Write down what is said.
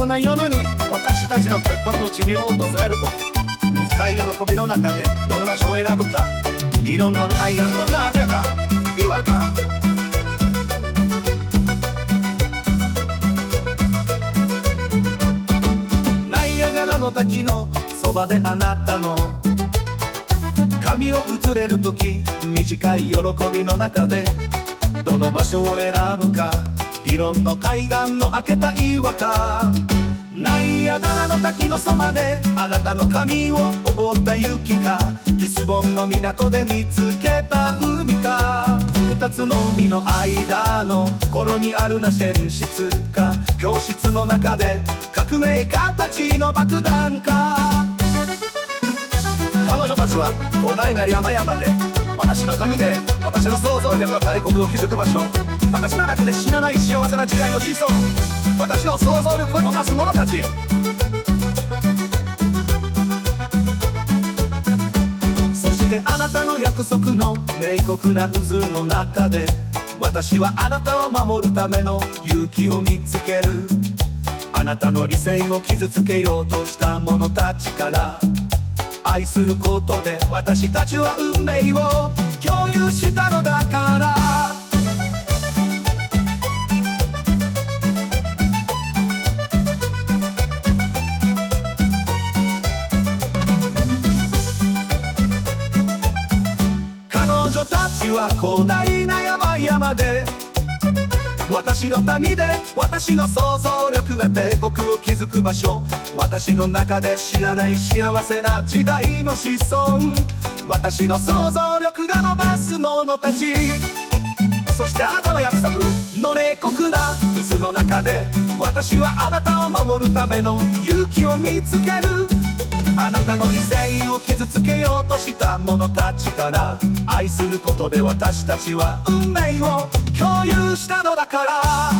こな夜に私たちの結婚の地に訪れると深い喜びの中でどんな場所を選ぶか色のないのなぜか違和感ナイアガラの滝のそばであなたの。髪を移れる時短い喜びの中で。どの場所を選ぶか。理論の海岸の開けた岩か。滝のそばであなたの髪を覆った雪かリスボンの港で見つけた海か。二つの海の間のコロニアルな寝室か。教室の中で革命家たちの爆弾か。彼女たちはお題な山々で私の髪で私の想像力の大国を築く場所。私の中で死なない幸せな時代の地層私の想像力を動かす者たち。てあなたの約束の冷酷な渦の中で私はあなたを守るための勇気を見つける。あなたの理性を傷つけようとした者たちから愛することで私たちは運命を共有したのだから。女たちは広大な山々で私の民で私の想像力が帝国を築く場所。私の中で知らない幸せな時代の子孫。私の想像力が伸ばす者たち。そしてあなたの約束の冷酷な渦の中で私はあなたを守るための勇気を見つける。あなたの異性を傷つけようとした者たちから愛することで私たちは運命を共有したのだから。